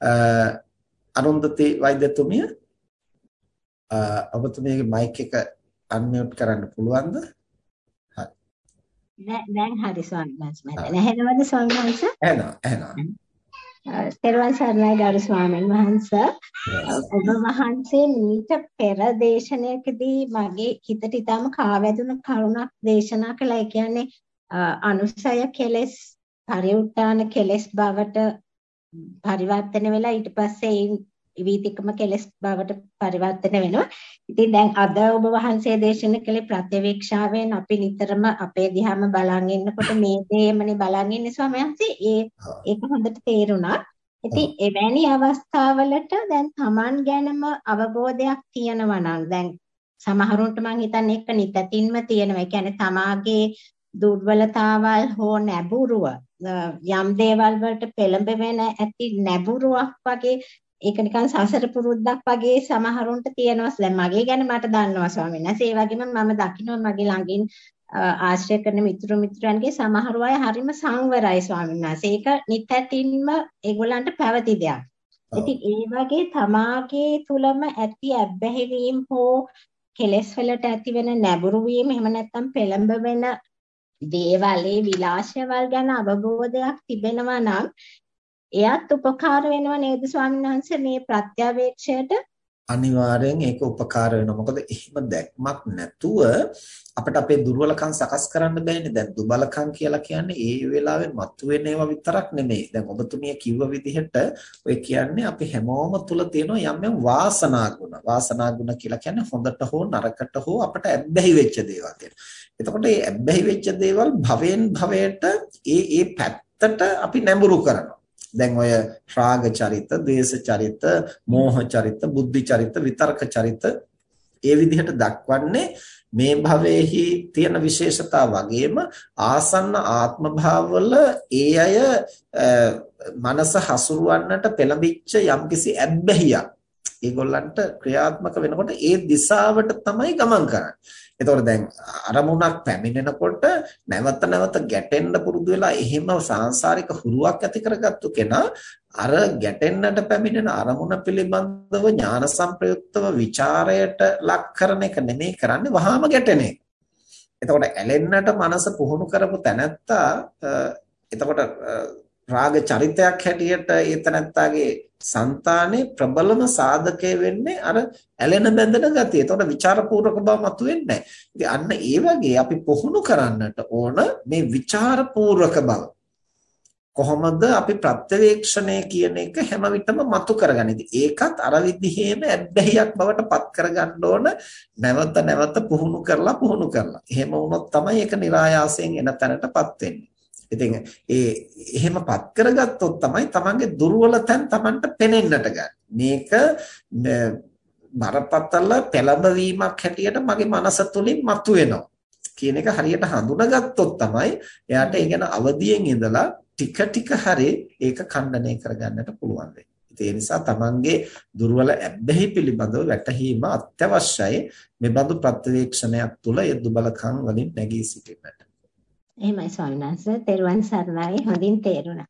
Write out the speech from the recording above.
අරුන්දති වෛද්‍යතුමිය ඔබතුමියගේ mic එක unmute කරන්න පුළුවන්ද? හරි. දැන් හරි ස්වාමීන් වහන්සේ මම නැහෙනවද ස්වාමීන් වහන්සේ? ඇහෙනවා ඇහෙනවා. තෙරුවන් සරණයි ගරු ස්වාමීන් වහන්සේ. ඔබ වහන්සේ මීට පෙර දේශනාවකදී මගේ හිතට ඊටම කාවැදුන කරුණක් දේශනා කළා. ඒ කියන්නේ අනුසය කෙලස් පරිඋත්තාන කෙලස් බවට පරිවර්තන වෙලා ඊට පස්සේ වීතිකම කෙලස් බවට පරිවර්තන වෙනවා. ඉතින් දැන් අද ඔබ වහන්සේ දේශනා කළේ ප්‍රත්‍යවේක්ෂාවෙන් අපි නිතරම අපේ දිහාම බලන් ඉන්නකොට මේ දේමනේ බලන් ඉන්නේ ස්වාමීන් ඒ ඒක හොඳට තේරුණා. ඉතින් එවැනි අවස්ථාවලට දැන් Taman ගැනම අවබෝධයක් තියෙනවා නම් දැන් සමහරුන්ට මම හිතන්නේ ඒක නිතතින්ම තියෙනවා. ඒ කියන්නේ තමාගේ දුර්වලතාවල් හෝ නැඹුරුව යම් දේවල් වලට පෙළඹෙන ඇති නැඹුරුවක් වගේ ඒක නිකන් සසර පුරුද්දක් වගේ සමහරුන්ට තියෙනවා. දැන් මගේ ගැන මට දන්නවා ස්වාමීන් වහන්සේ. ඒ වගේම මම දකිනවා මගේ ළඟින් ආශ්‍රය කරන මිතුරු මිත්‍රයන්ගේ සමහර අය හරිම සංවරයි ස්වාමීන් වහන්සේ. ඒක නිතැතින්ම ඒගොල්ලන්ට පැවති දෙයක්. ඉතින් ඒ වගේ තමාගේ තුලම ඇති අබ්බැහිවීම හෝ කෙලෙස් වලට ඇති වෙන නැඹුරු වීම එහෙම නැත්නම් පෙළඹ වෙන දේවල් ඒ විලාශයවල් ගැන අවබෝධයක් තිබෙනවා නම් එයත් උපකාර වෙනව නේද ස්වාමීන් වහන්සේ මේ ප්‍රත්‍යවේක්ෂයට අනිවාර්යෙන් ඒක උපකාර වෙනවා. මොකද එහෙම දැක්මක් නැතුව අපිට අපේ දුර්වලකම් සකස් කරන්න බෑනේ. දැන් දුබලකම් කියලා කියන්නේ ඒ වෙලාවෙන් මතුවෙන ඒවා විතරක් නෙමෙයි. දැන් ඔබතුමිය කිව්ව විදිහට ඔය කියන්නේ අපි හැමෝම තුල තියෙන යම් යම් වාසනා ගුණ. වාසනා ගුණ කියලා කියන්නේ හොඳට හෝ නරකට හෝ අපට ඇබ්බැහි වෙච්ච දේවල් එතකොට මේ ඇබ්බැහි වෙච්ච දේවල් භවෙන් භවයට ඒ ඒ පැත්තට අපි නැඹුරු කරනවා. දැන් ඔය රාග චරිත, ද්වේෂ චරිත, මෝහ චරිත, බුද්ධි චරිත, විතර්ක චරිත ඒ විදිහට දක්වන්නේ මේ භවයේහි තියෙන විශේෂතා වගේම ආසන්න ආත්ම භාවවල ඒ අය මනස හසුරවන්නට පෙළඹිච්ච යම්කිසි ඇබ්බැහියක් ඒගොල්ලන්ට ක්‍රියාත්මක වෙනකොට ඒ දිශාවට තමයි ගමන් කරන්නේ. එතකොට දැන් අරමුණක් පැමිණෙනකොට නැවත නැවත ගැටෙන්න පුරුදු වෙලා එහෙම සාංශාරික හුරුවක් ඇති කරගත්තු කෙනා අර ගැටෙන්නට පැමිණෙන අරමුණ පිළිබඳව ඥාන සංප්‍රයුක්තව ਵਿਚාරයට ලක් කරන එක නෙමෙයි කරන්නේ වහාම ගැටෙන එක. එතකොට ඇලෙන්නට මනස පුහුණු කරපු තැනැත්තා එතකොට රාග චරිතයක් හැටියට ඒතනත්තාගේ సంతాනේ ප්‍රබලම සාධකය වෙන්නේ අර ඇලෙන බැඳෙන ගතිය. ඒතකොට ਵਿਚාරපූර්වක බව මතුවෙන්නේ නැහැ. ඉතින් අන්න ඒ වගේ අපි පුහුණු කරන්නට ඕන මේ ਵਿਚාරපූර්වක බව. කොහොමද අපි ප්‍රත්‍යවේක්ෂණය කියන එක හැම විටම මතු කරගන්නේ. ඒකත් අර විදිහේම අබ්බැහියක් බවට පත් කරගන්න ඕන නැවත නැවත පුහුණු කරලා පුහුණු කරලා. එහෙම වුණොත් තමයි ඒක નિરાයාසයෙන් එන තැනටපත් වෙන්නේ. ඉතින් ඒ එහෙමපත් කරගත්තොත් තමයි තමන්ගේ දුර්වල තැන් තමන්ට පෙනෙන්නට ගන්න. මේක බරපතල පෙළඹවීමක් හැටියට මගේ මනස තුලින් මතුවෙනවා කියන එක හරියට හඳුනාගත්තොත් තමයි එයාට ඒ ගැන අවදියෙන් ඉඳලා ටික ටික හරි ඒක ඛණ්ඩණය කරගන්නට පුළුවන් වෙන්නේ. ඒ නිසා තමන්ගේ දුර්වල ඇබ්බැහි පිළිබඳව වැටහීම අත්‍යවශ්‍යයි. මේ බඳු ප්‍රත්‍යවේක්ෂණයක් තුළ ඒ දුබලකම් වලින් නැගී සිටින්නට. එහෙමයි ස්වාමීන් වහන්සේ. තෙරුවන් සරණයි. හොඳින් තේරුණා.